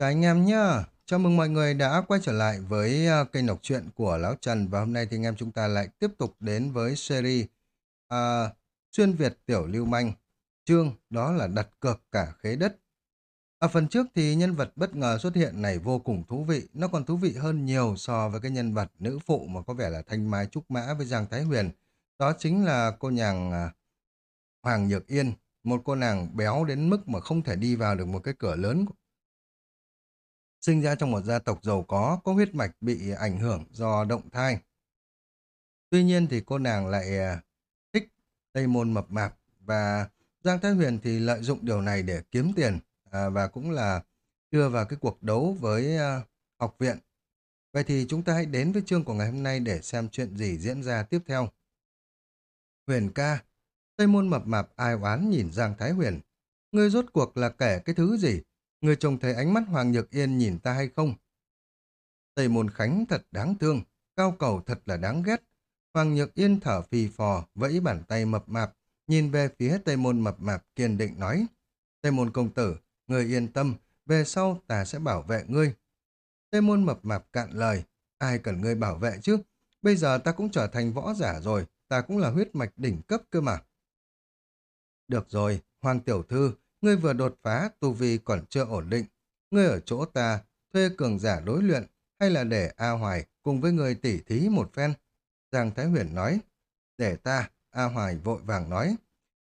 các anh em nhá, chào mừng mọi người đã quay trở lại với à, kênh đọc truyện của Lão Trần và hôm nay thì anh em chúng ta lại tiếp tục đến với series à, Xuyên Việt Tiểu Lưu Manh. Chương đó là đặt cược cả khế đất. Ở phần trước thì nhân vật bất ngờ xuất hiện này vô cùng thú vị, nó còn thú vị hơn nhiều so với cái nhân vật nữ phụ mà có vẻ là thanh mai trúc mã với Giang Thái Huyền. Đó chính là cô nàng à, Hoàng Nhược Yên, một cô nàng béo đến mức mà không thể đi vào được một cái cửa lớn sinh ra trong một gia tộc giàu có, có huyết mạch bị ảnh hưởng do động thai. Tuy nhiên thì cô nàng lại à, thích Tây Môn mập mạp và Giang Thái Huyền thì lợi dụng điều này để kiếm tiền à, và cũng là đưa vào cái cuộc đấu với à, học viện. Vậy thì chúng ta hãy đến với chương của ngày hôm nay để xem chuyện gì diễn ra tiếp theo. Huyền ca, Tây Môn mập mạp ai oán nhìn Giang Thái Huyền. Ngươi rốt cuộc là kẻ cái thứ gì? Người trông thấy ánh mắt Hoàng Nhược Yên nhìn ta hay không? Tây Môn Khánh thật đáng thương, cao cầu thật là đáng ghét. Hoàng Nhược Yên thở phì phò, vẫy bàn tay mập mạp, nhìn về phía Tây Môn mập mạp kiên định nói. Tây Môn công tử, người yên tâm, về sau ta sẽ bảo vệ ngươi. Tây Môn mập mạp cạn lời, ai cần ngươi bảo vệ chứ? Bây giờ ta cũng trở thành võ giả rồi, ta cũng là huyết mạch đỉnh cấp cơ mà. Được rồi, Hoàng Tiểu Thư, Ngươi vừa đột phá, tu vi còn chưa ổn định. Ngươi ở chỗ ta, thuê cường giả đối luyện, hay là để A Hoài cùng với người tỉ thí một phen? Giang Thái Huyền nói. Để ta, A Hoài vội vàng nói.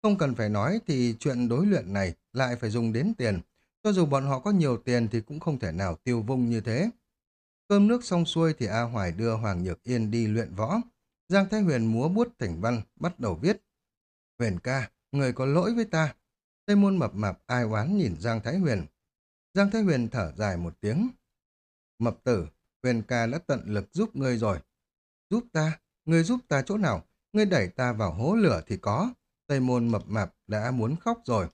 Không cần phải nói thì chuyện đối luyện này lại phải dùng đến tiền. Cho dù bọn họ có nhiều tiền thì cũng không thể nào tiêu vung như thế. Cơm nước xong xuôi thì A Hoài đưa Hoàng Nhược Yên đi luyện võ. Giang Thái Huyền múa bút thỉnh văn, bắt đầu viết. Huyền ca, người có lỗi với ta. Tây môn mập mạp ai oán nhìn Giang Thái Huyền. Giang Thái Huyền thở dài một tiếng. Mập tử, Huyền ca đã tận lực giúp ngươi rồi. Giúp ta? Ngươi giúp ta chỗ nào? Ngươi đẩy ta vào hố lửa thì có. Tây môn mập mạp đã muốn khóc rồi.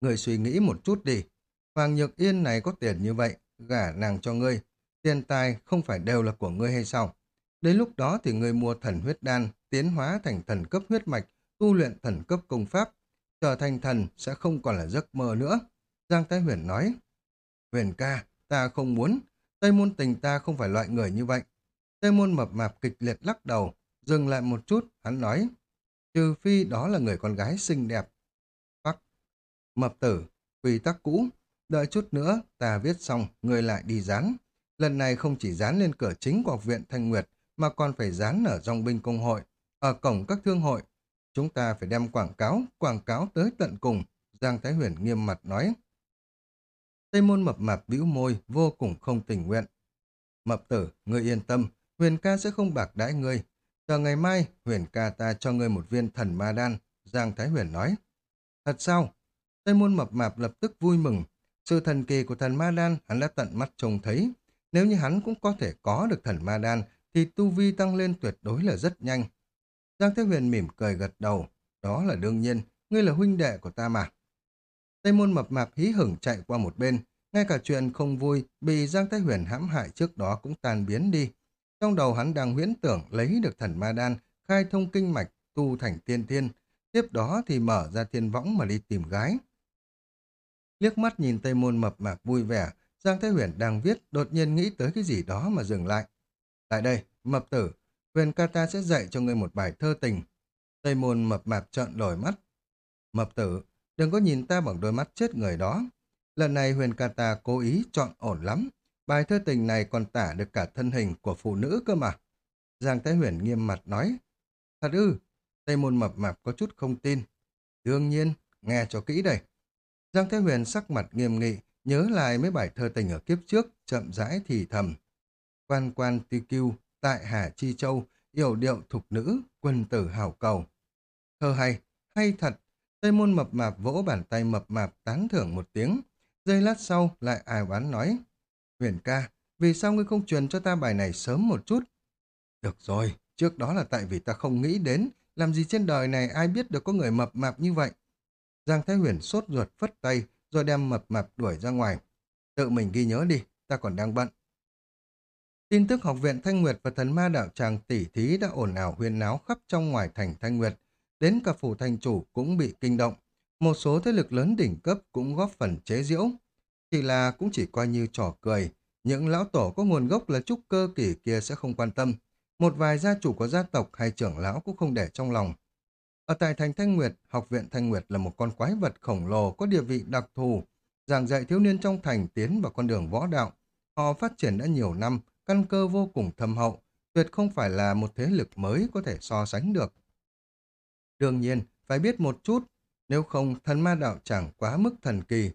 Ngươi suy nghĩ một chút đi. Hoàng Nhược Yên này có tiền như vậy, gả nàng cho ngươi. Tiền tài không phải đều là của ngươi hay sao? Đến lúc đó thì ngươi mua thần huyết đan, tiến hóa thành thần cấp huyết mạch, tu luyện thần cấp công pháp, trở thành thần sẽ không còn là giấc mơ nữa. Giang Thái Huyền nói, Huyền ca, ta không muốn, Tây Môn tình ta không phải loại người như vậy. Tây Môn mập mạp kịch liệt lắc đầu, dừng lại một chút, hắn nói, trừ phi đó là người con gái xinh đẹp. Bắc, mập tử, quy tắc cũ, đợi chút nữa, ta viết xong, người lại đi dán. Lần này không chỉ dán lên cửa chính của học viện Thanh Nguyệt, mà còn phải dán ở dòng binh công hội, ở cổng các thương hội, Chúng ta phải đem quảng cáo, quảng cáo tới tận cùng, Giang Thái Huyền nghiêm mặt nói. Tây môn mập mạp bĩu môi, vô cùng không tình nguyện. Mập tử, ngươi yên tâm, huyền ca sẽ không bạc đãi ngươi. Chờ ngày mai, huyền ca ta cho ngươi một viên thần ma đan, Giang Thái Huyền nói. Thật sao? Tây môn mập mạp lập tức vui mừng. Sự thần kỳ của thần ma đan hắn đã tận mắt trông thấy. Nếu như hắn cũng có thể có được thần ma đan, thì tu vi tăng lên tuyệt đối là rất nhanh. Giang Thế Huyền mỉm cười gật đầu. Đó là đương nhiên, ngươi là huynh đệ của ta mà. Tây môn mập mạp hí hửng chạy qua một bên. Ngay cả chuyện không vui bị Giang Thế Huyền hãm hại trước đó cũng tan biến đi. Trong đầu hắn đang huyễn tưởng lấy được thần ma đan, khai thông kinh mạch, tu thành tiên thiên. Tiếp đó thì mở ra thiên võng mà đi tìm gái. Liếc mắt nhìn Tây môn mập mạp vui vẻ, Giang Thế Huyền đang viết, đột nhiên nghĩ tới cái gì đó mà dừng lại. Tại đây, mập tử, Huyền ca ta sẽ dạy cho ngươi một bài thơ tình. Tây môn mập mạp trợn lồi mắt. Mập tử, đừng có nhìn ta bằng đôi mắt chết người đó. Lần này huyền ca ta cố ý chọn ổn lắm. Bài thơ tình này còn tả được cả thân hình của phụ nữ cơ mà. Giang Thái Huyền nghiêm mặt nói. Thật ư, Tây môn mập mạp có chút không tin. Đương nhiên, nghe cho kỹ đây. Giang Thái Huyền sắc mặt nghiêm nghị, nhớ lại mấy bài thơ tình ở kiếp trước, chậm rãi thì thầm. Quan quan ti kiêu, tại Hà Chi Châu, yểu điệu thục nữ, quân tử hào cầu. Thơ hay, hay thật. Tây môn mập mạp vỗ bàn tay mập mạp tán thưởng một tiếng. Giây lát sau lại ai oán nói. Huyền ca, vì sao ngươi không truyền cho ta bài này sớm một chút? Được rồi, trước đó là tại vì ta không nghĩ đến, làm gì trên đời này ai biết được có người mập mạp như vậy. Giang Thái Huyền sốt ruột phất tay, rồi đem mập mạp đuổi ra ngoài. Tự mình ghi nhớ đi, ta còn đang bận. Tin tức học viện Thanh Nguyệt và thần ma đạo tràng tỷ thí đã ồn ào huyên náo khắp trong ngoài thành Thanh Nguyệt. Đến cả phủ thành chủ cũng bị kinh động. Một số thế lực lớn đỉnh cấp cũng góp phần chế diễu. Chỉ là cũng chỉ coi như trò cười. Những lão tổ có nguồn gốc là trúc cơ kỳ kia sẽ không quan tâm. Một vài gia chủ của gia tộc hay trưởng lão cũng không để trong lòng. Ở tại thành Thanh Nguyệt, học viện Thanh Nguyệt là một con quái vật khổng lồ có địa vị đặc thù, giảng dạy thiếu niên trong thành tiến vào con đường võ đạo. Họ phát triển đã nhiều năm, căn cơ vô cùng thâm hậu, tuyệt không phải là một thế lực mới có thể so sánh được. Đương nhiên, phải biết một chút, nếu không thần ma đạo chẳng quá mức thần kỳ.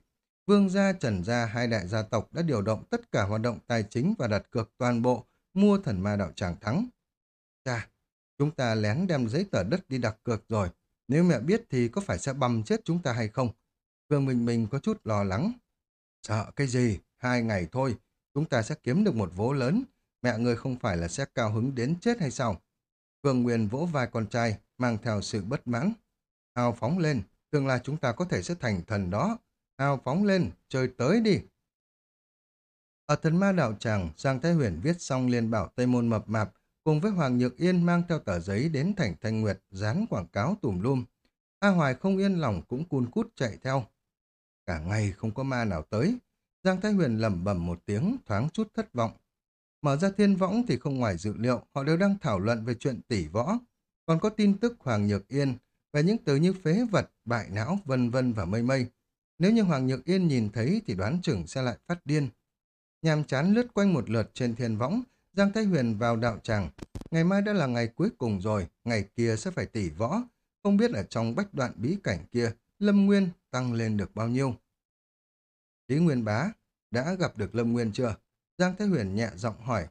Vương gia, Trần gia, hai đại gia tộc đã điều động tất cả hoạt động tài chính và đặt cược toàn bộ mua thần ma đạo tràng thắng. Chà, chúng ta lén đem giấy tờ đất đi đặt cược rồi. Nếu mẹ biết thì có phải sẽ bầm chết chúng ta hay không? Vương Minh Minh có chút lo lắng. Sợ cái gì? Hai ngày thôi, chúng ta sẽ kiếm được một vố lớn. Mẹ người không phải là sẽ cao hứng đến chết hay sao? Vương Nguyên vỗ vai con trai, mang theo sự bất mãn. Hào phóng lên, tương lai chúng ta có thể sẽ thành thần đó. Hào phóng lên, chơi tới đi. Ở thần ma đạo tràng, Giang Thái Huyền viết xong liền bảo Tây Môn mập mạp cùng với Hoàng Nhược Yên mang theo tờ giấy đến thành Thanh Nguyệt dán quảng cáo tùm lum. A Hoài không yên lòng cũng cun cút chạy theo. Cả ngày không có ma nào tới. Giang Thái Huyền lẩm bẩm một tiếng, thoáng chút thất vọng. Mở ra thiên võng thì không ngoài dự liệu, họ đều đang thảo luận về chuyện tỷ võ. Còn có tin tức Hoàng Nhược Yên về những từ như phế vật, bại não, vân vân và mây mây. Nếu như Hoàng Nhược Yên nhìn thấy thì đoán chừng sẽ lại phát điên. Nhàm chán lướt quanh một lượt trên thiên võng, Giang Thái Huyền vào đạo tràng. Ngày mai đã là ngày cuối cùng rồi, ngày kia sẽ phải tỷ võ. Không biết ở trong bách đoạn bí cảnh kia, Lâm Nguyên tăng lên được bao nhiêu. Lý Nguyên Bá đã gặp được Lâm Nguyên chưa? Giang Thái Huyền nhẹ giọng hỏi.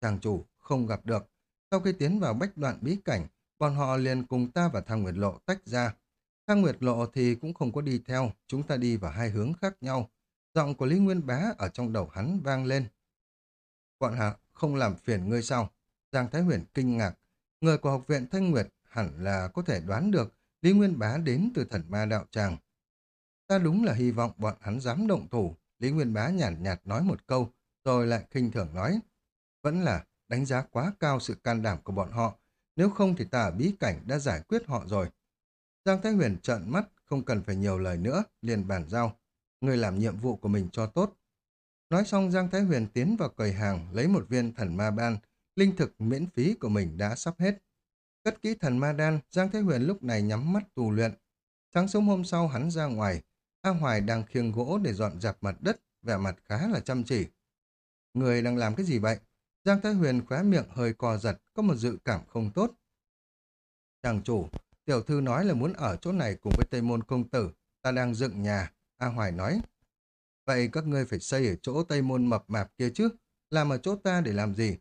Chàng chủ không gặp được. Sau khi tiến vào bách đoạn bí cảnh, bọn họ liền cùng ta và Thang Nguyệt Lộ tách ra. Thang Nguyệt Lộ thì cũng không có đi theo, chúng ta đi vào hai hướng khác nhau. Giọng của Lý Nguyên Bá ở trong đầu hắn vang lên. Bọn hạ không làm phiền ngươi sao? Giang Thái Huyền kinh ngạc. Người của học viện Thanh Nguyệt hẳn là có thể đoán được Lý Nguyên Bá đến từ thần ma đạo tràng. Ta đúng là hy vọng bọn hắn dám động thủ. Lý Nguyên Bá nhàn nhạt, nhạt nói một câu, rồi lại khinh thường nói. Vẫn là đánh giá quá cao sự can đảm của bọn họ. Nếu không thì ta bí cảnh đã giải quyết họ rồi. Giang Thái Huyền trợn mắt, không cần phải nhiều lời nữa, liền bàn giao. Người làm nhiệm vụ của mình cho tốt. Nói xong Giang Thái Huyền tiến vào quầy hàng lấy một viên thần ma ban, linh thực miễn phí của mình đã sắp hết. Cất kỹ thần ma đan, Giang Thái Huyền lúc này nhắm mắt tù luyện. Sáng sớm hôm sau hắn ra ngoài, A Hoài đang khiêng gỗ để dọn dẹp mặt đất, vẻ mặt khá là chăm chỉ. Người đang làm cái gì vậy? Giang Thái Huyền khóe miệng hơi co giật, có một dự cảm không tốt. Chàng chủ, tiểu thư nói là muốn ở chỗ này cùng với Tây Môn Công Tử, ta đang dựng nhà, A Hoài nói. Vậy các ngươi phải xây ở chỗ Tây Môn mập mạp kia chứ, làm ở chỗ ta để làm gì?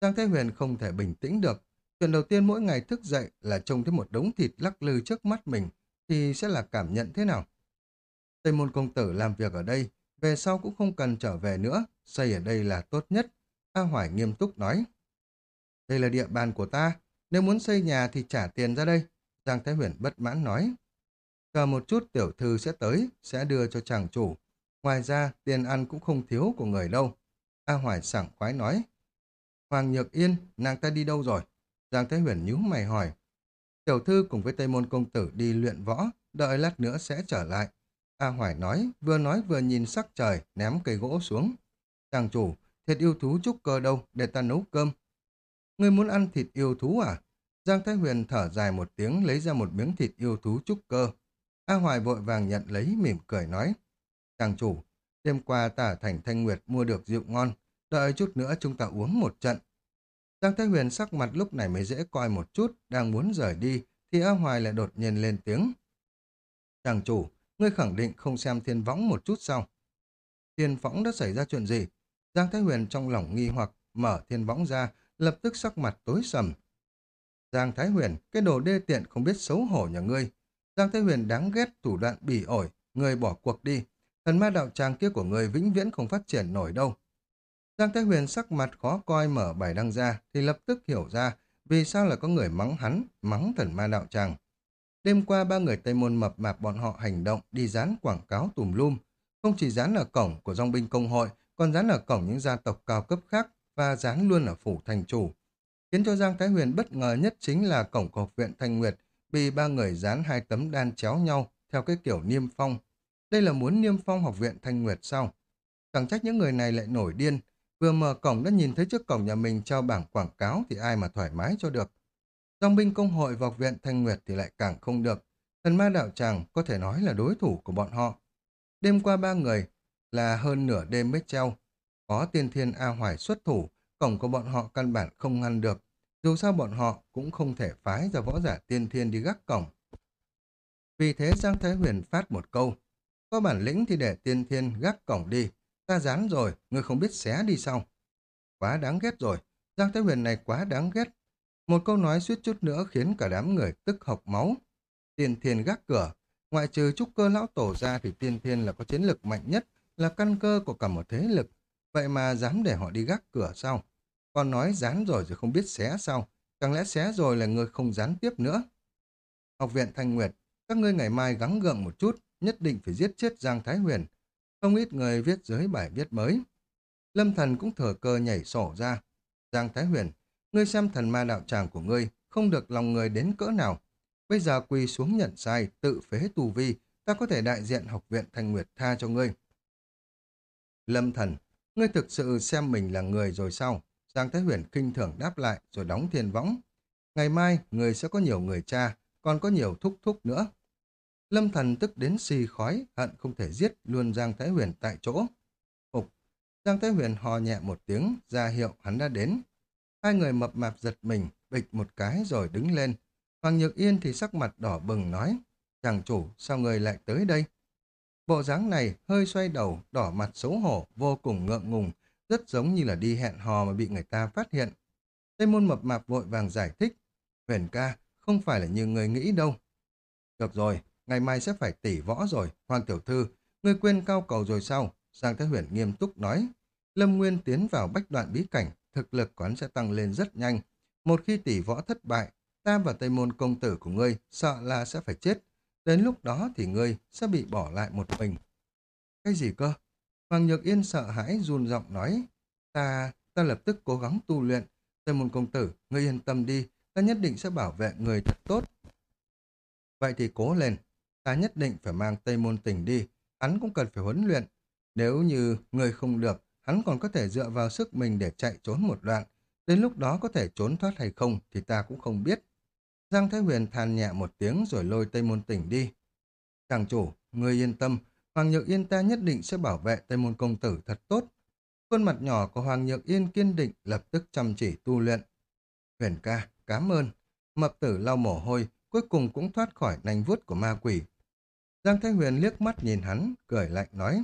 Giang Thái Huyền không thể bình tĩnh được. Chuyện đầu tiên mỗi ngày thức dậy là trông thấy một đống thịt lắc lư trước mắt mình, thì sẽ là cảm nhận thế nào? Tây Môn Công Tử làm việc ở đây, về sau cũng không cần trở về nữa, xây ở đây là tốt nhất. A Hoài nghiêm túc nói. Đây là địa bàn của ta, nếu muốn xây nhà thì trả tiền ra đây. Giang Thái Huyền bất mãn nói. Chờ một chút tiểu thư sẽ tới, sẽ đưa cho chàng chủ. Ngoài ra, tiền ăn cũng không thiếu của người đâu. A Hoài sảng khoái nói. Hoàng Nhược Yên, nàng ta đi đâu rồi? Giang Thái Huyền nhíu mày hỏi. Tiểu thư cùng với Tây Môn Công Tử đi luyện võ, đợi lát nữa sẽ trở lại. A Hoài nói, vừa nói vừa nhìn sắc trời, ném cây gỗ xuống. Chàng chủ, thịt yêu thú trúc cơ đâu, để ta nấu cơm. Ngươi muốn ăn thịt yêu thú à? Giang Thái Huyền thở dài một tiếng lấy ra một miếng thịt yêu thú trúc cơ. A Hoài vội vàng nhận lấy mỉm cười nói. Chàng chủ, đêm qua ta ở thành Thanh Nguyệt mua được rượu ngon, đợi chút nữa chúng ta uống một trận. Giang Thái Huyền sắc mặt lúc này mới dễ coi một chút, đang muốn rời đi, thì A Hoài lại đột nhiên lên tiếng. Chàng chủ, ngươi khẳng định không xem thiên võng một chút sao? Thiên võng đã xảy ra chuyện gì? Giang Thái Huyền trong lòng nghi hoặc, mở thiên võng ra, lập tức sắc mặt tối sầm. Giang Thái Huyền, cái đồ đê tiện không biết xấu hổ nhà ngươi. Giang Thái Huyền đáng ghét thủ đoạn bỉ ổi, ngươi bỏ cuộc đi. Thần ma đạo tràng kia của ngươi vĩnh viễn không phát triển nổi đâu. Giang Thái Huyền sắc mặt khó coi mở bài đăng ra thì lập tức hiểu ra vì sao là có người mắng hắn, mắng thần ma đạo tràng. Đêm qua ba người Tây Môn mập mạp bọn họ hành động đi dán quảng cáo tùm lum. Không chỉ dán ở cổng của dòng binh công hội, còn dán ở cổng những gia tộc cao cấp khác và dán luôn ở phủ thành chủ. Khiến cho Giang Thái Huyền bất ngờ nhất chính là cổng của học viện Thanh Nguyệt bị ba người dán hai tấm đan chéo nhau theo cái kiểu niêm phong. Đây là muốn niêm phong học viện Thanh Nguyệt sao? Chẳng trách những người này lại nổi điên. Vừa mở cổng đã nhìn thấy trước cổng nhà mình treo bảng quảng cáo thì ai mà thoải mái cho được. Dòng binh công hội vào viện Thanh Nguyệt thì lại càng không được. Thần ma đạo tràng có thể nói là đối thủ của bọn họ. Đêm qua ba người là hơn nửa đêm mới treo. Có tiên thiên A Hoài xuất thủ, cổng của bọn họ căn bản không ngăn được. Dù sao bọn họ cũng không thể phái ra võ giả tiên thiên đi gác cổng. Vì thế Giang Thái Huyền phát một câu. Có bản lĩnh thì để tiên thiên gác cổng đi. Ta dán rồi, ngươi không biết xé đi sau. Quá đáng ghét rồi. Giang Thái Huyền này quá đáng ghét. Một câu nói suýt chút nữa khiến cả đám người tức học máu. Tiên thiên gác cửa. Ngoại trừ trúc cơ lão tổ ra thì tiên thiên là có chiến lực mạnh nhất, là căn cơ của cả một thế lực. Vậy mà dám để họ đi gác cửa sao? Còn nói dán rồi rồi không biết xé sao? Chẳng lẽ xé rồi là người không dán tiếp nữa? Học viện Thanh Nguyệt, các ngươi ngày mai gắng gượng một chút, nhất định phải giết chết Giang Thái Huyền. Không ít người viết dưới bài viết mới. Lâm Thần cũng thừa cơ nhảy sổ ra. Giang Thái Huyền, ngươi xem thần ma đạo tràng của ngươi, không được lòng người đến cỡ nào. Bây giờ quỳ xuống nhận sai, tự phế tù vi, ta có thể đại diện học viện Thanh Nguyệt tha cho ngươi. Lâm Thần, ngươi thực sự xem mình là người rồi sao? Giang Thái Huyền kinh thường đáp lại rồi đóng thiên võng. Ngày mai, người sẽ có nhiều người cha, còn có nhiều thúc thúc nữa. Lâm Thần tức đến xì khói, hận không thể giết luôn Giang Thái Huyền tại chỗ. Ục. Giang Thái Huyền hò nhẹ một tiếng, ra hiệu hắn đã đến. Hai người mập mạp giật mình, bịch một cái rồi đứng lên. Hoàng Nhược Yên thì sắc mặt đỏ bừng nói, chàng chủ, sao người lại tới đây? Bộ dáng này hơi xoay đầu, đỏ mặt xấu hổ, vô cùng ngượng ngùng, rất giống như là đi hẹn hò mà bị người ta phát hiện. Tây môn mập mạp vội vàng giải thích, huyền ca, không phải là như người nghĩ đâu. Được rồi, ngày mai sẽ phải tỉ võ rồi, Hoàng Tiểu Thư, ngươi quên cao cầu rồi sao? Giang Thái Huyền nghiêm túc nói. Lâm Nguyên tiến vào bách đoạn bí cảnh, thực lực quán sẽ tăng lên rất nhanh. Một khi tỷ võ thất bại, ta và Tây Môn công tử của ngươi sợ là sẽ phải chết. Đến lúc đó thì ngươi sẽ bị bỏ lại một mình. Cái gì cơ? Hoàng Nhược Yên sợ hãi run giọng nói. Ta, ta lập tức cố gắng tu luyện. Tây Môn công tử, ngươi yên tâm đi, ta nhất định sẽ bảo vệ người thật tốt. Vậy thì cố lên, ta nhất định phải mang Tây Môn tỉnh đi, hắn cũng cần phải huấn luyện. Nếu như người không được, hắn còn có thể dựa vào sức mình để chạy trốn một đoạn. Đến lúc đó có thể trốn thoát hay không thì ta cũng không biết. Giang Thái Huyền than nhẹ một tiếng rồi lôi Tây Môn Tỉnh đi. Chàng chủ, người yên tâm, Hoàng Nhược Yên ta nhất định sẽ bảo vệ Tây Môn Công Tử thật tốt. Khuôn mặt nhỏ của Hoàng Nhược Yên kiên định lập tức chăm chỉ tu luyện. Huyền ca, cảm ơn. Mập tử lau mồ hôi, cuối cùng cũng thoát khỏi nành vuốt của ma quỷ. Giang Thái Huyền liếc mắt nhìn hắn, cười lạnh nói.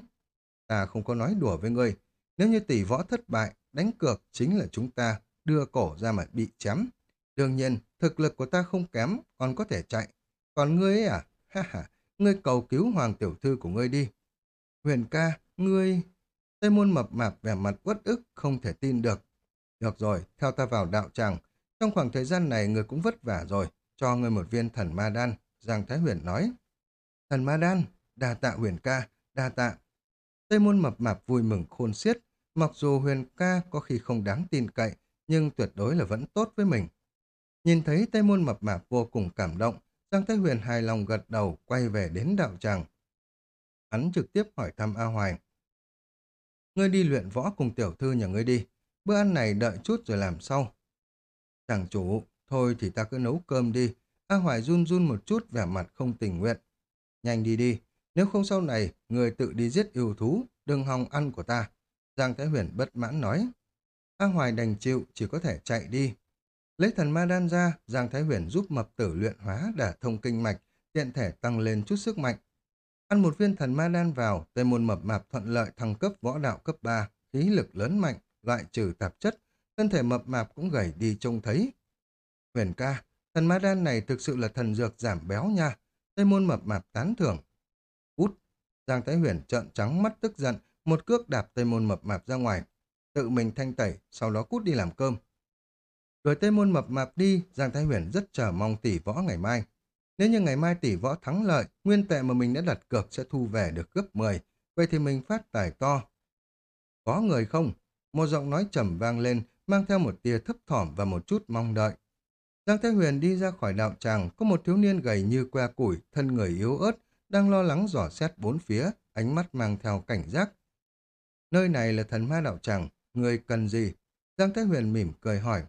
Ta không có nói đùa với ngươi. Nếu như tỷ võ thất bại, đánh cược chính là chúng ta đưa cổ ra mà bị chém. Đương nhiên, thực lực của ta không kém, còn có thể chạy. Còn ngươi ấy à? Ha ha, ngươi cầu cứu hoàng tiểu thư của ngươi đi. Huyền ca, ngươi... Tây môn mập mạp vẻ mặt uất ức, không thể tin được. Được rồi, theo ta vào đạo tràng. Trong khoảng thời gian này người cũng vất vả rồi, cho người một viên thần ma đan, Giang Thái Huyền nói. Thần ma đan, đa tạ huyền ca, đa tạ. Tây môn mập mạp vui mừng khôn xiết, mặc dù huyền ca có khi không đáng tin cậy, nhưng tuyệt đối là vẫn tốt với mình. Nhìn thấy Tây môn mập mạp vô cùng cảm động, Giang Thái Huyền hài lòng gật đầu quay về đến đạo tràng. Hắn trực tiếp hỏi thăm A Hoài. Ngươi đi luyện võ cùng tiểu thư nhà ngươi đi, bữa ăn này đợi chút rồi làm sau. Chàng chủ, thôi thì ta cứ nấu cơm đi. A Hoài run run một chút vẻ mặt không tình nguyện. Nhanh đi đi, nếu không sau này, người tự đi giết yêu thú, đừng hòng ăn của ta. Giang Thái Huyền bất mãn nói. A Hoài đành chịu, chỉ có thể chạy đi. Lấy thần ma đan ra, Giang Thái Huyền giúp mập tử luyện hóa đả thông kinh mạch, tiện thể tăng lên chút sức mạnh. Ăn một viên thần ma đan vào, tây môn mập mạp thuận lợi thăng cấp võ đạo cấp 3, khí lực lớn mạnh, loại trừ tạp chất, thân thể mập mạp cũng gầy đi trông thấy. Huyền ca, thần ma đan này thực sự là thần dược giảm béo nha, tây môn mập mạp tán thưởng. Út, Giang Thái Huyền trợn trắng mắt tức giận, một cước đạp tây môn mập mạp ra ngoài, tự mình thanh tẩy, sau đó cút đi làm cơm. Rồi Tây Môn mập mạp đi, Giang Thái Huyền rất chờ mong tỷ võ ngày mai. Nếu như ngày mai tỷ võ thắng lợi, nguyên tệ mà mình đã đặt cược sẽ thu về được gấp 10, vậy thì mình phát tài to. Có người không? Một giọng nói trầm vang lên, mang theo một tia thấp thỏm và một chút mong đợi. Giang Thái Huyền đi ra khỏi đạo tràng, có một thiếu niên gầy như que củi, thân người yếu ớt, đang lo lắng dò xét bốn phía, ánh mắt mang theo cảnh giác. Nơi này là thần ma đạo tràng, người cần gì? Giang Thái Huyền mỉm cười hỏi.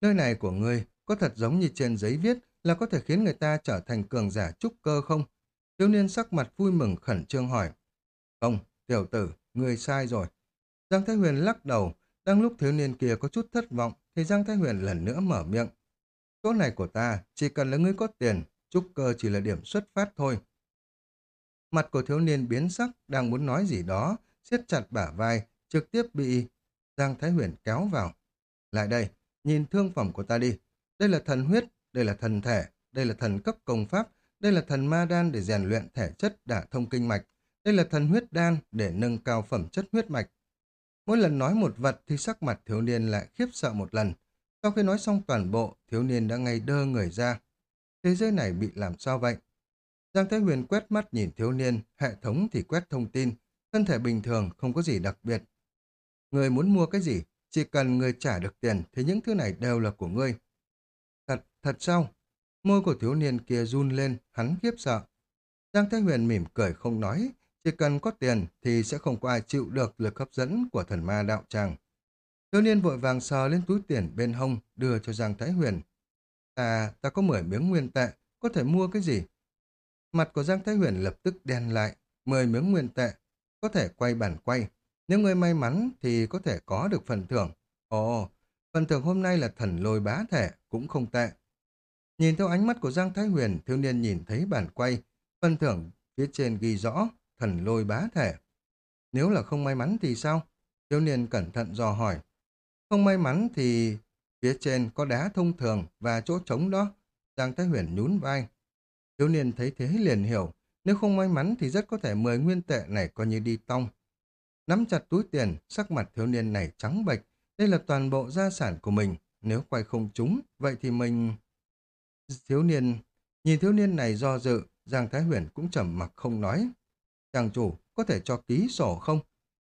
Nơi này của ngươi có thật giống như trên giấy viết là có thể khiến người ta trở thành cường giả trúc cơ không? Thiếu niên sắc mặt vui mừng khẩn trương hỏi. Không, tiểu tử, ngươi sai rồi. Giang Thái Huyền lắc đầu, đang lúc thiếu niên kia có chút thất vọng, thì Giang Thái Huyền lần nữa mở miệng. Chỗ này của ta, chỉ cần là ngươi có tiền, trúc cơ chỉ là điểm xuất phát thôi. Mặt của thiếu niên biến sắc, đang muốn nói gì đó, siết chặt bả vai, trực tiếp bị Giang Thái Huyền kéo vào. Lại đây, nhìn thương phẩm của ta đi. Đây là thần huyết, đây là thần thể, đây là thần cấp công pháp, đây là thần ma đan để rèn luyện thể chất đả thông kinh mạch, đây là thần huyết đan để nâng cao phẩm chất huyết mạch. Mỗi lần nói một vật thì sắc mặt thiếu niên lại khiếp sợ một lần. Sau khi nói xong toàn bộ, thiếu niên đã ngay đơ người ra. Thế giới này bị làm sao vậy? Giang Thái Huyền quét mắt nhìn thiếu niên, hệ thống thì quét thông tin, thân thể bình thường không có gì đặc biệt. Người muốn mua cái gì, chỉ cần người trả được tiền thì những thứ này đều là của ngươi. Thật, thật sao? Môi của thiếu niên kia run lên, hắn khiếp sợ. Giang Thái Huyền mỉm cười không nói, chỉ cần có tiền thì sẽ không có ai chịu được lực hấp dẫn của thần ma đạo tràng. Thiếu niên vội vàng sờ lên túi tiền bên hông đưa cho Giang Thái Huyền. Ta, ta có 10 miếng nguyên tệ, có thể mua cái gì? Mặt của Giang Thái Huyền lập tức đen lại, 10 miếng nguyên tệ, có thể quay bản quay. Nếu người may mắn thì có thể có được phần thưởng. Ồ, phần thưởng hôm nay là thần lôi bá thể, cũng không tệ. Nhìn theo ánh mắt của Giang Thái Huyền, thiếu niên nhìn thấy bản quay, phần thưởng phía trên ghi rõ thần lôi bá thể. Nếu là không may mắn thì sao? Thiếu niên cẩn thận dò hỏi. Không may mắn thì phía trên có đá thông thường và chỗ trống đó. Giang Thái Huyền nhún vai. Thiếu niên thấy thế liền hiểu, nếu không may mắn thì rất có thể mười nguyên tệ này coi như đi tong. Nắm chặt túi tiền, sắc mặt thiếu niên này trắng bệch. Đây là toàn bộ gia sản của mình. Nếu quay không trúng, vậy thì mình... Thiếu niên... Nhìn thiếu niên này do dự, Giang Thái Huyền cũng trầm mặc không nói. Chàng chủ, có thể cho ký sổ không?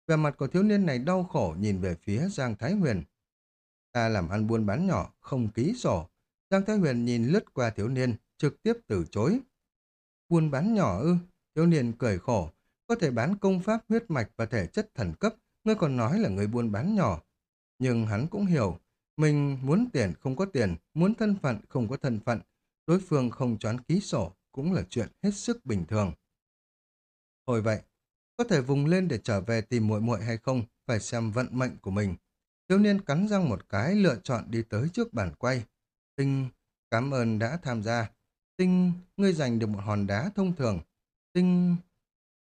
Về mặt của thiếu niên này đau khổ nhìn về phía Giang Thái Huyền. Ta làm ăn buôn bán nhỏ, không ký sổ. Giang Thái Huyền nhìn lướt qua thiếu niên, trực tiếp từ chối. Buôn bán nhỏ ư? Thiếu niên cười khổ. Có thể bán công pháp huyết mạch và thể chất thần cấp, ngươi còn nói là người buôn bán nhỏ. Nhưng hắn cũng hiểu, mình muốn tiền không có tiền, muốn thân phận không có thân phận. Đối phương không choán ký sổ cũng là chuyện hết sức bình thường. Hồi vậy, có thể vùng lên để trở về tìm muội muội hay không, phải xem vận mệnh của mình. Thiếu niên cắn răng một cái lựa chọn đi tới trước bàn quay. Tinh, cảm ơn đã tham gia. Tinh, ngươi giành được một hòn đá thông thường. Tinh...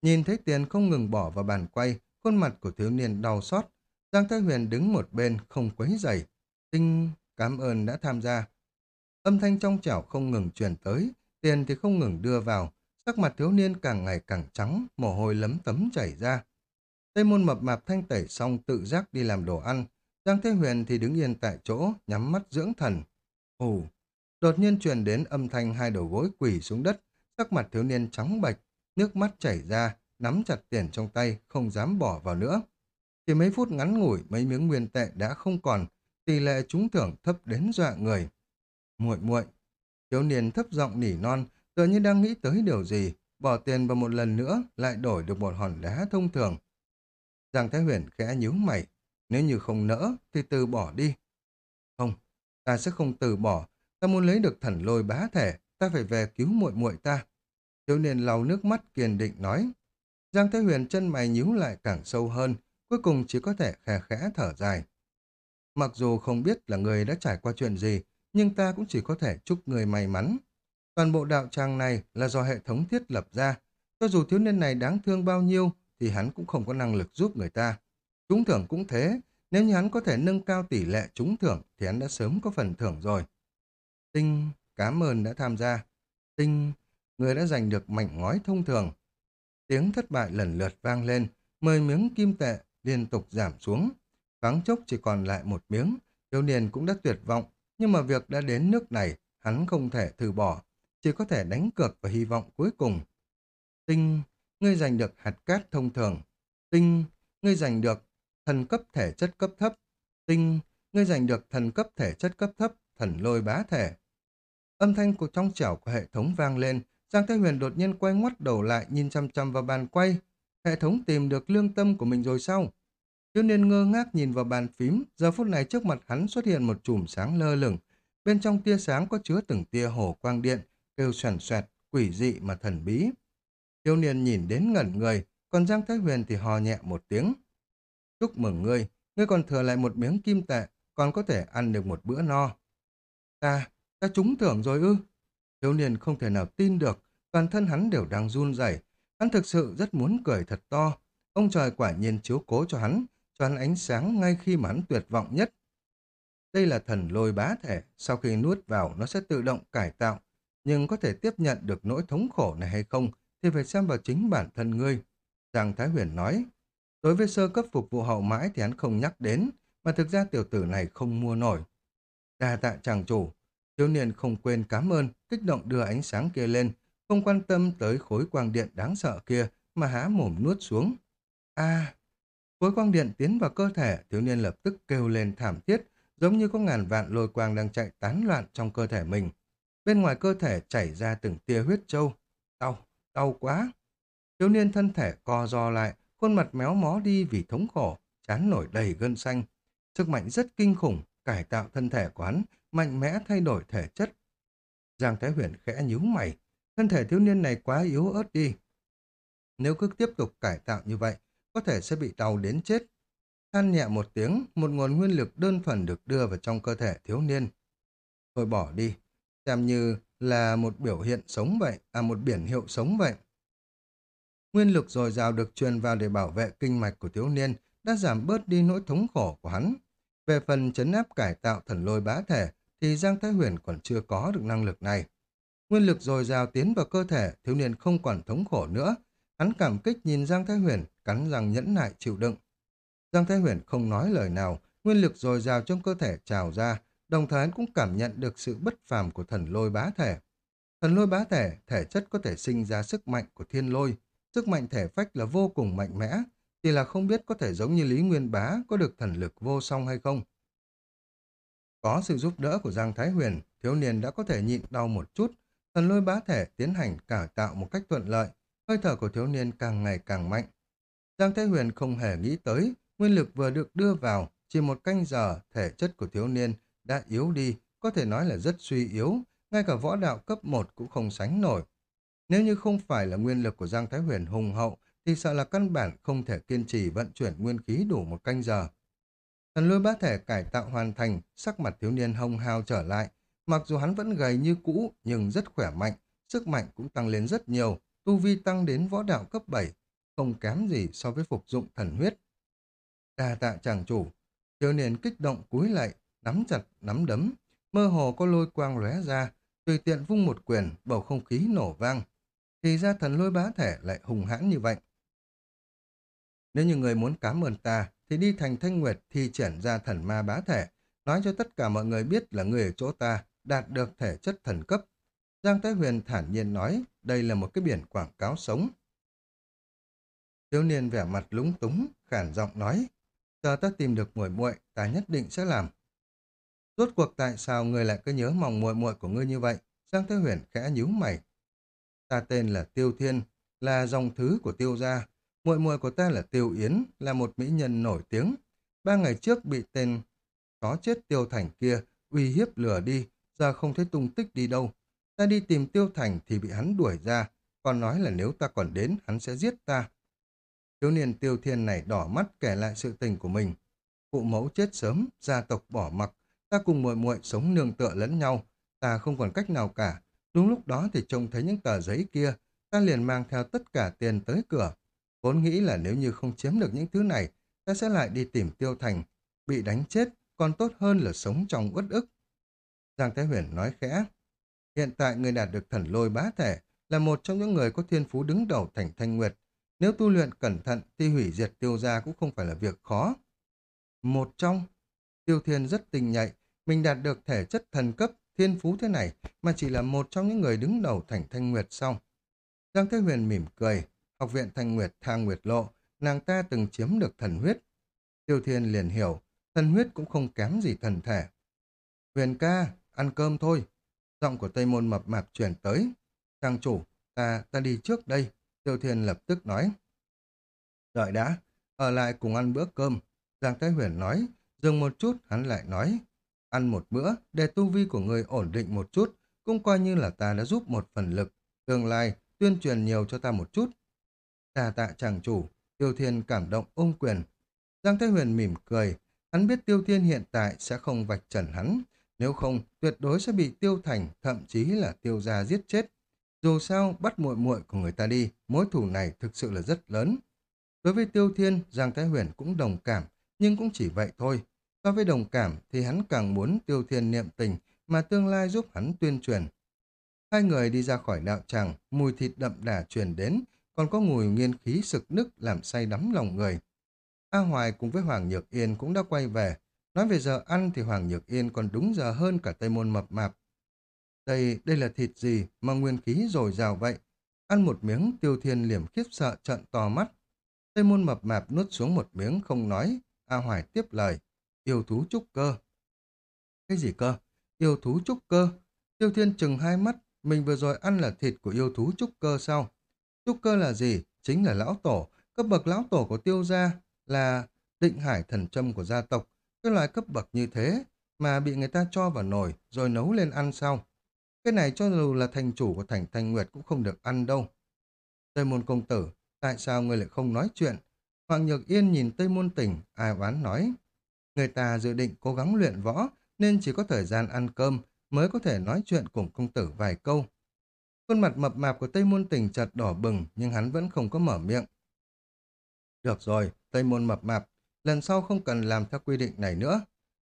Nhìn thấy tiền không ngừng bỏ vào bàn quay, khuôn mặt của thiếu niên đau xót. Giang Thái Huyền đứng một bên, không quấy rầy. Tinh, cảm ơn đã tham gia. Âm thanh trong chảo không ngừng truyền tới, tiền thì không ngừng đưa vào. Sắc mặt thiếu niên càng ngày càng trắng, mồ hôi lấm tấm chảy ra. Tây môn mập mạp thanh tẩy xong tự giác đi làm đồ ăn. Giang Thế Huyền thì đứng yên tại chỗ, nhắm mắt dưỡng thần. Ồ, đột nhiên truyền đến âm thanh hai đầu gối quỳ xuống đất, sắc mặt thiếu niên trắng bệch, nước mắt chảy ra, nắm chặt tiền trong tay, không dám bỏ vào nữa. Chỉ mấy phút ngắn ngủi, mấy miếng nguyên tệ đã không còn, tỷ lệ trúng thưởng thấp đến dọa người. Muội muội, thiếu niên thấp giọng nỉ non, tựa như đang nghĩ tới điều gì, bỏ tiền vào một lần nữa lại đổi được một hòn đá thông thường. Giang Thái Huyền khẽ nhíu mày, nếu như không nỡ thì từ bỏ đi. Không, ta sẽ không từ bỏ, ta muốn lấy được thần lôi bá thể, ta phải về cứu muội muội ta. Thiếu niên lau nước mắt kiên định nói. Giang thế Huyền chân mày nhíu lại càng sâu hơn, cuối cùng chỉ có thể khẽ khẽ thở dài. Mặc dù không biết là người đã trải qua chuyện gì, nhưng ta cũng chỉ có thể chúc người may mắn. Toàn bộ đạo tràng này là do hệ thống thiết lập ra. Cho dù thiếu niên này đáng thương bao nhiêu, thì hắn cũng không có năng lực giúp người ta. Trúng thưởng cũng thế, nếu như hắn có thể nâng cao tỷ lệ trúng thưởng thì hắn đã sớm có phần thưởng rồi. Tinh, cảm ơn đã tham gia. Tinh, người đã giành được mảnh ngói thông thường. Tiếng thất bại lần lượt vang lên, mười miếng kim tệ liên tục giảm xuống. Thoáng chốc chỉ còn lại một miếng, thiếu niên cũng đã tuyệt vọng, nhưng mà việc đã đến nước này, hắn không thể từ bỏ chỉ có thể đánh cược và hy vọng cuối cùng. Tinh, ngươi giành được hạt cát thông thường. Tinh, ngươi giành được thần cấp thể chất cấp thấp. Tinh, ngươi giành được thần cấp thể chất cấp thấp, thần lôi bá thể. Âm thanh của trong trẻo của hệ thống vang lên, Giang Thái Huyền đột nhiên quay ngoắt đầu lại nhìn chăm chăm vào bàn quay. Hệ thống tìm được lương tâm của mình rồi sao? Thiếu niên ngơ ngác nhìn vào bàn phím, giờ phút này trước mặt hắn xuất hiện một chùm sáng lơ lửng. Bên trong tia sáng có chứa từng tia hổ quang điện, kêu xoèn xoẹt, quỷ dị mà thần bí. Thiếu niên nhìn đến ngẩn người, còn Giang Thái Huyền thì hò nhẹ một tiếng. Chúc mừng ngươi, ngươi còn thừa lại một miếng kim tệ, còn có thể ăn được một bữa no. Ta, ta trúng thưởng rồi ư? Thiếu niên không thể nào tin được, toàn thân hắn đều đang run rẩy. Hắn thực sự rất muốn cười thật to. Ông trời quả nhiên chiếu cố cho hắn, cho hắn ánh sáng ngay khi mà hắn tuyệt vọng nhất. Đây là thần lôi bá thể, sau khi nuốt vào nó sẽ tự động cải tạo, nhưng có thể tiếp nhận được nỗi thống khổ này hay không thì phải xem vào chính bản thân ngươi. Giang Thái Huyền nói, đối với sơ cấp phục vụ hậu mãi thì hắn không nhắc đến, mà thực ra tiểu tử này không mua nổi. Đa tạ chàng chủ, thiếu niên không quên cảm ơn, kích động đưa ánh sáng kia lên, không quan tâm tới khối quang điện đáng sợ kia mà há mồm nuốt xuống. a khối quang điện tiến vào cơ thể, thiếu niên lập tức kêu lên thảm thiết, giống như có ngàn vạn lôi quang đang chạy tán loạn trong cơ thể mình. Bên ngoài cơ thể chảy ra từng tia huyết trâu. Đau, đau quá. Thiếu niên thân thể co do lại, khuôn mặt méo mó đi vì thống khổ, chán nổi đầy gân xanh. Sức mạnh rất kinh khủng, cải tạo thân thể của hắn, mạnh mẽ thay đổi thể chất. Giang Thái Huyền khẽ nhíu mày, thân thể thiếu niên này quá yếu ớt đi. Nếu cứ tiếp tục cải tạo như vậy, có thể sẽ bị đau đến chết. Than nhẹ một tiếng, một nguồn nguyên lực đơn thuần được đưa vào trong cơ thể thiếu niên. Thôi bỏ đi, xem như là một biểu hiện sống vậy, à một biển hiệu sống vậy. Nguyên lực dồi dào được truyền vào để bảo vệ kinh mạch của thiếu niên đã giảm bớt đi nỗi thống khổ của hắn. Về phần chấn áp cải tạo thần lôi bá thể thì Giang Thái Huyền còn chưa có được năng lực này. Nguyên lực dồi dào tiến vào cơ thể, thiếu niên không còn thống khổ nữa. Hắn cảm kích nhìn Giang Thái Huyền, cắn răng nhẫn nại chịu đựng. Giang Thái Huyền không nói lời nào, nguyên lực dồi dào trong cơ thể trào ra, đồng thời hắn cũng cảm nhận được sự bất phàm của thần lôi bá thể. Thần lôi bá thể, thể chất có thể sinh ra sức mạnh của thiên lôi. Sức mạnh thể phách là vô cùng mạnh mẽ, chỉ là không biết có thể giống như Lý Nguyên Bá có được thần lực vô song hay không. Có sự giúp đỡ của Giang Thái Huyền, thiếu niên đã có thể nhịn đau một chút, thần lôi bá thể tiến hành cải tạo một cách thuận lợi, hơi thở của thiếu niên càng ngày càng mạnh. Giang Thái Huyền không hề nghĩ tới, nguyên lực vừa được đưa vào, chỉ một canh giờ thể chất của thiếu niên đã yếu đi, có thể nói là rất suy yếu, ngay cả võ đạo cấp 1 cũng không sánh nổi. Nếu như không phải là nguyên lực của Giang Thái Huyền hùng hậu, thì sợ là căn bản không thể kiên trì vận chuyển nguyên khí đủ một canh giờ. Thần lôi bá thể cải tạo hoàn thành, sắc mặt thiếu niên hồng hào trở lại. Mặc dù hắn vẫn gầy như cũ, nhưng rất khỏe mạnh, sức mạnh cũng tăng lên rất nhiều, tu vi tăng đến võ đạo cấp 7, không kém gì so với phục dụng thần huyết. Đa tạ chàng chủ, thiếu niên kích động cúi lại, nắm chặt, nắm đấm, mơ hồ có lôi quang lóe ra, tùy tiện vung một quyền, bầu không khí nổ vang. Thì ra thần lôi bá thể lại hùng hãn như vậy. Nếu như người muốn cảm ơn ta, thì đi thành thanh nguyệt thi triển ra thần ma bá thể, nói cho tất cả mọi người biết là người ở chỗ ta đạt được thể chất thần cấp. Giang Thái Huyền thản nhiên nói, đây là một cái biển quảng cáo sống. Thiếu niên vẻ mặt lúng túng, khản giọng nói, chờ ta tìm được muội muội, ta nhất định sẽ làm. Rốt cuộc tại sao người lại cứ nhớ mong muội muội của ngươi như vậy? Giang Thế Huyền khẽ nhíu mày. Ta tên là Tiêu Thiên, là dòng thứ của Tiêu gia. Muội muội của ta là Tiêu Yến, là một mỹ nhân nổi tiếng. Ba ngày trước bị tên chó chết Tiêu Thành kia uy hiếp lừa đi, giờ không thấy tung tích đi đâu. Ta đi tìm Tiêu Thành thì bị hắn đuổi ra, còn nói là nếu ta còn đến, hắn sẽ giết ta. Thiếu niên Tiêu Thiên này đỏ mắt kể lại sự tình của mình. Phụ mẫu chết sớm, gia tộc bỏ mặc, ta cùng muội muội sống nương tựa lẫn nhau, ta không còn cách nào cả. Đúng lúc đó thì trông thấy những tờ giấy kia, ta liền mang theo tất cả tiền tới cửa. Vốn nghĩ là nếu như không chiếm được những thứ này, ta sẽ lại đi tìm tiêu thành. Bị đánh chết, còn tốt hơn là sống trong uất ức. Giang Thái Huyền nói khẽ. Hiện tại người đạt được thần lôi bá thể là một trong những người có thiên phú đứng đầu thành thanh nguyệt. Nếu tu luyện cẩn thận thì hủy diệt tiêu gia cũng không phải là việc khó. Một trong, tiêu thiên rất tình nhạy, mình đạt được thể chất thần cấp, thiên phú thế này mà chỉ là một trong những người đứng đầu thành thanh nguyệt xong Giang Thế Huyền mỉm cười, học viện thanh nguyệt thang nguyệt lộ, nàng ta từng chiếm được thần huyết. Tiêu Thiên liền hiểu, thần huyết cũng không kém gì thần thể. Huyền ca, ăn cơm thôi. Giọng của Tây Môn mập mạp chuyển tới. Trang chủ, ta, ta đi trước đây. Tiêu Thiên lập tức nói. Đợi đã, ở lại cùng ăn bữa cơm. Giang Thái Huyền nói, dừng một chút, hắn lại nói, ăn một bữa để tu vi của người ổn định một chút, cũng coi như là ta đã giúp một phần lực. Tương lai, tuyên truyền nhiều cho ta một chút. Đà tạ chàng chủ, Tiêu Thiên cảm động ôm quyền. Giang Thái Huyền mỉm cười, hắn biết Tiêu Thiên hiện tại sẽ không vạch trần hắn, nếu không tuyệt đối sẽ bị Tiêu Thành, thậm chí là Tiêu gia giết chết. Dù sao, bắt muội muội của người ta đi, mối thù này thực sự là rất lớn. Đối với Tiêu Thiên, Giang Thái Huyền cũng đồng cảm, nhưng cũng chỉ vậy thôi. So với đồng cảm thì hắn càng muốn Tiêu Thiên niệm tình mà tương lai giúp hắn tuyên truyền. Hai người đi ra khỏi đạo tràng, mùi thịt đậm đà truyền đến, còn có mùi nghiên khí sực nức làm say đắm lòng người. A Hoài cùng với Hoàng Nhược Yên cũng đã quay về. Nói về giờ ăn thì Hoàng Nhược Yên còn đúng giờ hơn cả Tây Môn mập mạp. Đây, đây là thịt gì mà nguyên khí dồi dào vậy? Ăn một miếng tiêu thiên liềm khiếp sợ trợn to mắt. Tây Môn mập mạp nuốt xuống một miếng không nói. A Hoài tiếp lời. Yêu thú trúc cơ. Cái gì cơ? Yêu thú trúc cơ. Tiêu thiên chừng hai mắt. Mình vừa rồi ăn là thịt của yêu thú trúc cơ sao? Trúc cơ là gì? Chính là lão tổ. Cấp bậc lão tổ của tiêu gia là định hải thần châm của gia tộc. Cái loại cấp bậc như thế mà bị người ta cho vào nồi rồi nấu lên ăn sau. Cái này cho dù là thành chủ của thành Thanh Nguyệt cũng không được ăn đâu. Tây môn công tử, tại sao người lại không nói chuyện? Hoàng Nhược Yên nhìn Tây môn tỉnh, ai oán nói. Người ta dự định cố gắng luyện võ nên chỉ có thời gian ăn cơm mới có thể nói chuyện cùng công tử vài câu. Khuôn mặt mập mạp của Tây Môn Tình chợt đỏ bừng, nhưng hắn vẫn không có mở miệng. Được rồi, Tây Môn mập mạp, lần sau không cần làm theo quy định này nữa.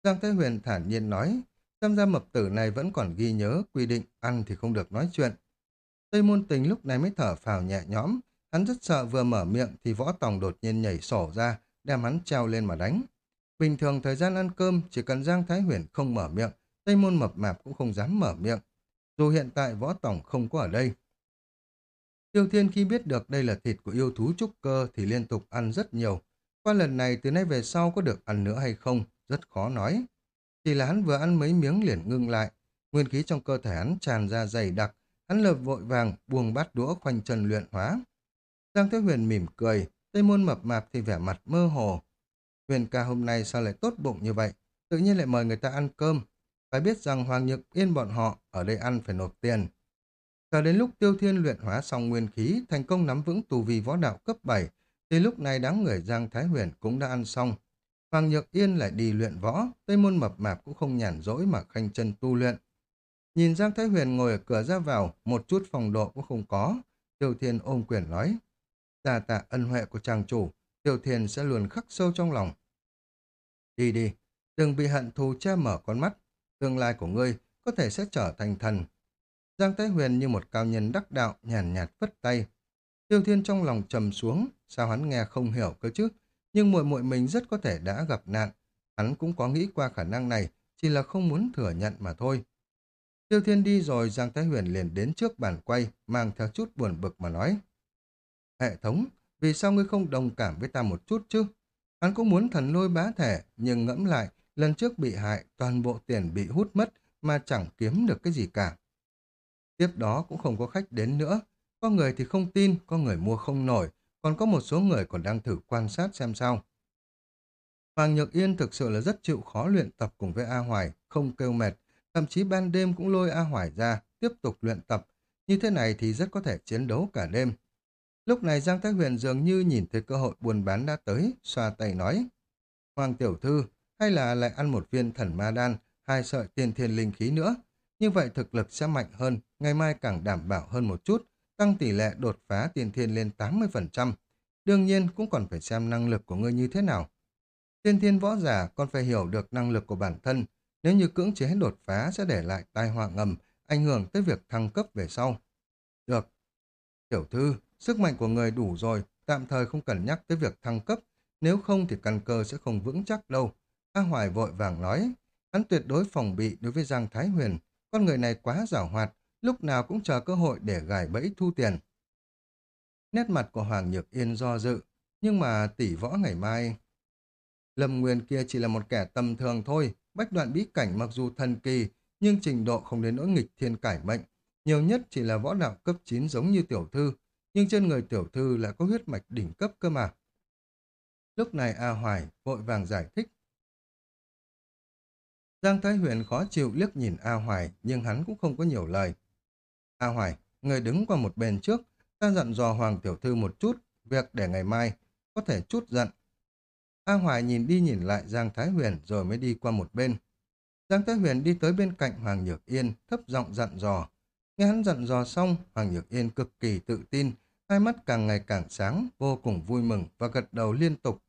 Giang Thế Huyền thản nhiên nói, xem gia mập tử này vẫn còn ghi nhớ quy định ăn thì không được nói chuyện. Tây Môn Tình lúc này mới thở phào nhẹ nhõm, hắn rất sợ vừa mở miệng thì võ tòng đột nhiên nhảy sổ ra, đem hắn treo lên mà đánh. Bình thường thời gian ăn cơm, chỉ cần Giang Thái Huyền không mở miệng, Tây Môn mập mạp cũng không dám mở miệng dù hiện tại võ tổng không có ở đây. Tiêu Thiên khi biết được đây là thịt của yêu thú trúc cơ thì liên tục ăn rất nhiều. Qua lần này từ nay về sau có được ăn nữa hay không, rất khó nói. Chỉ là hắn vừa ăn mấy miếng liền ngưng lại, nguyên khí trong cơ thể hắn tràn ra dày đặc, hắn lập vội vàng buông bát đũa khoanh chân luyện hóa. Giang Thế Huyền mỉm cười, Tây Môn mập mạp thì vẻ mặt mơ hồ. Huyền ca hôm nay sao lại tốt bụng như vậy, tự nhiên lại mời người ta ăn cơm, phải biết rằng Hoàng Nhược Yên bọn họ ở đây ăn phải nộp tiền. Chờ đến lúc Tiêu Thiên luyện hóa xong nguyên khí, thành công nắm vững tù vi võ đạo cấp 7, thì lúc này đám người Giang Thái Huyền cũng đã ăn xong. Hoàng Nhược Yên lại đi luyện võ, Tây Môn Mập Mạp cũng không nhàn rỗi mà khanh chân tu luyện. Nhìn Giang Thái Huyền ngồi ở cửa ra vào, một chút phòng độ cũng không có. Tiêu Thiên ôm quyền nói, ta tạ ân huệ của chàng chủ, Tiêu Thiên sẽ luôn khắc sâu trong lòng. Đi đi, đừng bị hận thù che mở con mắt, tương lai của ngươi có thể sẽ trở thành thần. Giang Thái Huyền như một cao nhân đắc đạo, nhàn nhạt vất tay. Tiêu Thiên trong lòng trầm xuống, sao hắn nghe không hiểu cơ chứ? Nhưng muội muội mình rất có thể đã gặp nạn. Hắn cũng có nghĩ qua khả năng này, chỉ là không muốn thừa nhận mà thôi. Tiêu Thiên đi rồi, Giang Thái Huyền liền đến trước bàn quay, mang theo chút buồn bực mà nói. Hệ thống, vì sao ngươi không đồng cảm với ta một chút chứ? Hắn cũng muốn thần lôi bá thể, nhưng ngẫm lại, Lần trước bị hại, toàn bộ tiền bị hút mất mà chẳng kiếm được cái gì cả. Tiếp đó cũng không có khách đến nữa. Có người thì không tin, có người mua không nổi, còn có một số người còn đang thử quan sát xem sao. Hoàng Nhược Yên thực sự là rất chịu khó luyện tập cùng với A Hoài, không kêu mệt, thậm chí ban đêm cũng lôi A Hoài ra, tiếp tục luyện tập. Như thế này thì rất có thể chiến đấu cả đêm. Lúc này Giang Thái Huyền dường như nhìn thấy cơ hội buôn bán đã tới, xoa tay nói. Hoàng Tiểu Thư, hay là lại ăn một viên thần ma đan, hai sợi tiên thiên linh khí nữa. Như vậy thực lực sẽ mạnh hơn, ngày mai càng đảm bảo hơn một chút, tăng tỷ lệ đột phá tiên thiên lên 80%. Đương nhiên cũng còn phải xem năng lực của ngươi như thế nào. Tiên thiên võ giả còn phải hiểu được năng lực của bản thân, nếu như cưỡng chế đột phá sẽ để lại tai họa ngầm, ảnh hưởng tới việc thăng cấp về sau. Được. Tiểu thư, sức mạnh của người đủ rồi, tạm thời không cần nhắc tới việc thăng cấp, nếu không thì căn cơ sẽ không vững chắc đâu. A Hoài vội vàng nói, hắn tuyệt đối phòng bị đối với Giang Thái Huyền, con người này quá giảo hoạt, lúc nào cũng chờ cơ hội để gài bẫy thu tiền. Nét mặt của Hoàng Nhược Yên do dự, nhưng mà tỷ võ ngày mai... Lâm Nguyên kia chỉ là một kẻ tầm thường thôi, bách đoạn bí cảnh mặc dù thần kỳ, nhưng trình độ không đến nỗi nghịch thiên cải mệnh. Nhiều nhất chỉ là võ đạo cấp 9 giống như tiểu thư, nhưng trên người tiểu thư lại có huyết mạch đỉnh cấp cơ mà. Lúc này A Hoài vội vàng giải thích. Giang Thái Huyền khó chịu liếc nhìn A Hoài, nhưng hắn cũng không có nhiều lời. A Hoài, người đứng qua một bên trước, ta dặn dò Hoàng Tiểu Thư một chút, việc để ngày mai, có thể chút giận. A Hoài nhìn đi nhìn lại Giang Thái Huyền rồi mới đi qua một bên. Giang Thái Huyền đi tới bên cạnh Hoàng Nhược Yên, thấp giọng dặn dò. Nghe hắn dặn dò xong, Hoàng Nhược Yên cực kỳ tự tin, hai mắt càng ngày càng sáng, vô cùng vui mừng và gật đầu liên tục.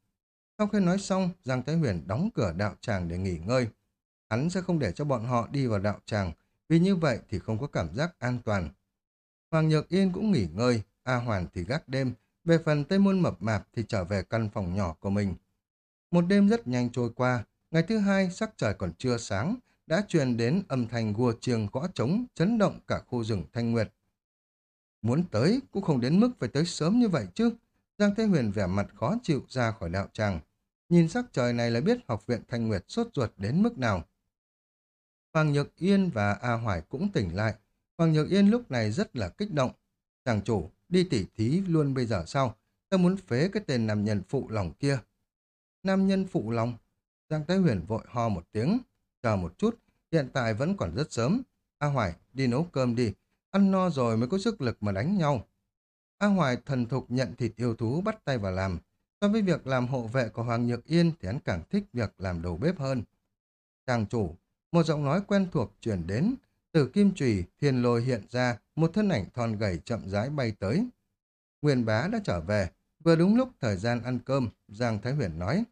Sau khi nói xong, Giang Thái Huyền đóng cửa đạo tràng để nghỉ ngơi. Hắn sẽ không để cho bọn họ đi vào đạo tràng, vì như vậy thì không có cảm giác an toàn. Hoàng Nhược Yên cũng nghỉ ngơi, A Hoàn thì gác đêm, về phần Tây Môn Mập Mạp thì trở về căn phòng nhỏ của mình. Một đêm rất nhanh trôi qua, ngày thứ hai sắc trời còn chưa sáng, đã truyền đến âm thanh gua chiêng gõ trống chấn động cả khu rừng Thanh Nguyệt. Muốn tới cũng không đến mức phải tới sớm như vậy chứ. Giang Thế Huyền vẻ mặt khó chịu ra khỏi đạo tràng. Nhìn sắc trời này là biết học viện Thanh Nguyệt sốt ruột đến mức nào. Hoàng Nhược Yên và A Hoài cũng tỉnh lại. Hoàng Nhược Yên lúc này rất là kích động. Chàng chủ, đi tỉ thí luôn bây giờ sao? Ta muốn phế cái tên nam nhân phụ lòng kia. Nam nhân phụ lòng? Giang Thái Huyền vội ho một tiếng. Chờ một chút, hiện tại vẫn còn rất sớm. A Hoài, đi nấu cơm đi. Ăn no rồi mới có sức lực mà đánh nhau. A Hoài thần thục nhận thịt yêu thú bắt tay vào làm. So với việc làm hộ vệ của Hoàng Nhược Yên thì hắn càng thích việc làm đầu bếp hơn. Chàng chủ, một giọng nói quen thuộc truyền đến. Từ kim trùy, thiên lôi hiện ra, một thân ảnh thon gầy chậm rãi bay tới. Nguyên bá đã trở về, vừa đúng lúc thời gian ăn cơm, Giang Thái Huyền nói.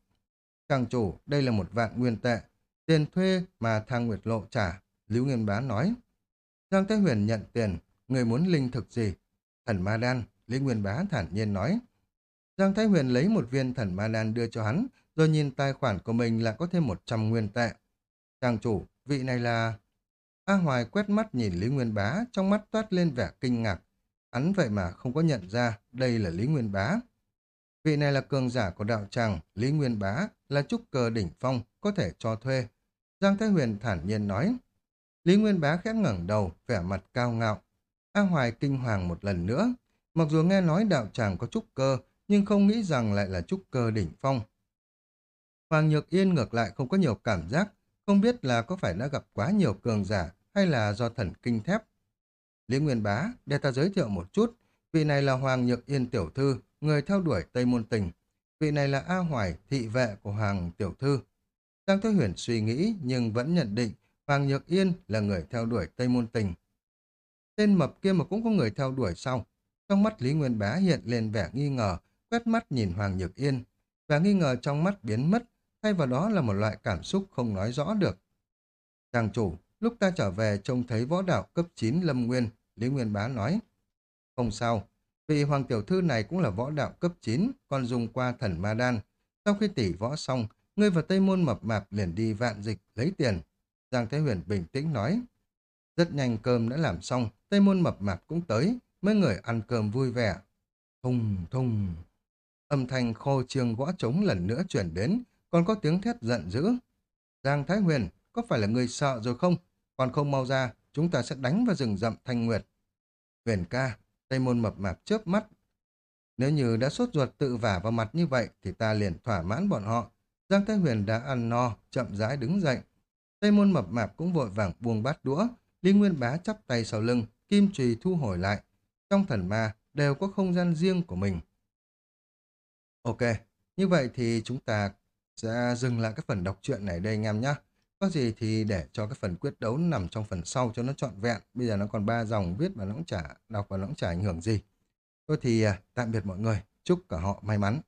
Chàng chủ, đây là một vạn nguyên tệ, tiền thuê mà thang Nguyệt Lộ trả, Lưu Nguyên bá nói. Giang Thái Huyền nhận tiền, người muốn linh thực gì? Thần Ma Đan, Lý Nguyên bá thản nhiên nói. Giang Thái Huyền lấy một viên thần Ma Đan đưa cho hắn, rồi nhìn tài khoản của mình là có thêm 100 nguyên tệ. Chàng chủ, vị này là... A Hoài quét mắt nhìn Lý Nguyên Bá, trong mắt toát lên vẻ kinh ngạc. Hắn vậy mà không có nhận ra đây là Lý Nguyên Bá. Vị này là cường giả của đạo tràng, Lý Nguyên Bá, là trúc cờ đỉnh phong, có thể cho thuê. Giang Thái Huyền thản nhiên nói. Lý Nguyên Bá khẽ ngẩng đầu, vẻ mặt cao ngạo. A Hoài kinh hoàng một lần nữa. Mặc dù nghe nói đạo tràng có trúc cơ, nhưng không nghĩ rằng lại là trúc cơ đỉnh phong. Hoàng Nhược Yên ngược lại không có nhiều cảm giác, không biết là có phải đã gặp quá nhiều cường giả hay là do thần kinh thép. Lý Nguyên Bá, để ta giới thiệu một chút. Vị này là Hoàng Nhược Yên Tiểu Thư, người theo đuổi Tây Môn Tình. Vị này là A Hoài, thị vệ của Hoàng Tiểu Thư. Giang Thế Huyền suy nghĩ nhưng vẫn nhận định Hoàng Nhược Yên là người theo đuổi Tây Môn Tình. Tên mập kia mà cũng có người theo đuổi sau. Trong mắt Lý Nguyên Bá hiện lên vẻ nghi ngờ, quét mắt nhìn Hoàng Nhược Yên. Vẻ nghi ngờ trong mắt biến mất, thay vào đó là một loại cảm xúc không nói rõ được. Chàng chủ, lúc ta trở về trông thấy võ đạo cấp 9 Lâm Nguyên, Lý Nguyên Bá nói. Không sao, vì Hoàng Tiểu Thư này cũng là võ đạo cấp 9, còn dùng qua thần ma đan. Sau khi tỉ võ xong, ngươi và Tây Môn mập mạp liền đi vạn dịch lấy tiền. Giang Thế Huyền bình tĩnh nói. Rất nhanh cơm đã làm xong, Tây Môn mập mạp cũng tới, mấy người ăn cơm vui vẻ. Thùng thùng. Âm thanh khô trương võ trống lần nữa chuyển đến, còn có tiếng thét giận dữ. Giang Thái Huyền, có phải là người sợ rồi không? Còn không mau ra, chúng ta sẽ đánh vào rừng rậm Thanh Nguyệt. Huyền ca, Tây Môn mập mạp chớp mắt. Nếu như đã sốt ruột tự vả vào mặt như vậy thì ta liền thỏa mãn bọn họ. Giang Thái Huyền đã ăn no, chậm rãi đứng dậy. Tây Môn mập mạp cũng vội vàng buông bát đũa. Lý Nguyên Bá chắp tay sau lưng, kim trùy thu hồi lại. Trong thần ma đều có không gian riêng của mình. Ok, như vậy thì chúng ta sẽ dừng lại cái phần đọc truyện này đây anh em nhé. Có gì thì để cho cái phần quyết đấu nằm trong phần sau cho nó trọn vẹn. Bây giờ nó còn ba dòng viết và nó cũng chả đọc và nó cũng chả ảnh hưởng gì. Thôi thì à, tạm biệt mọi người. Chúc cả họ may mắn.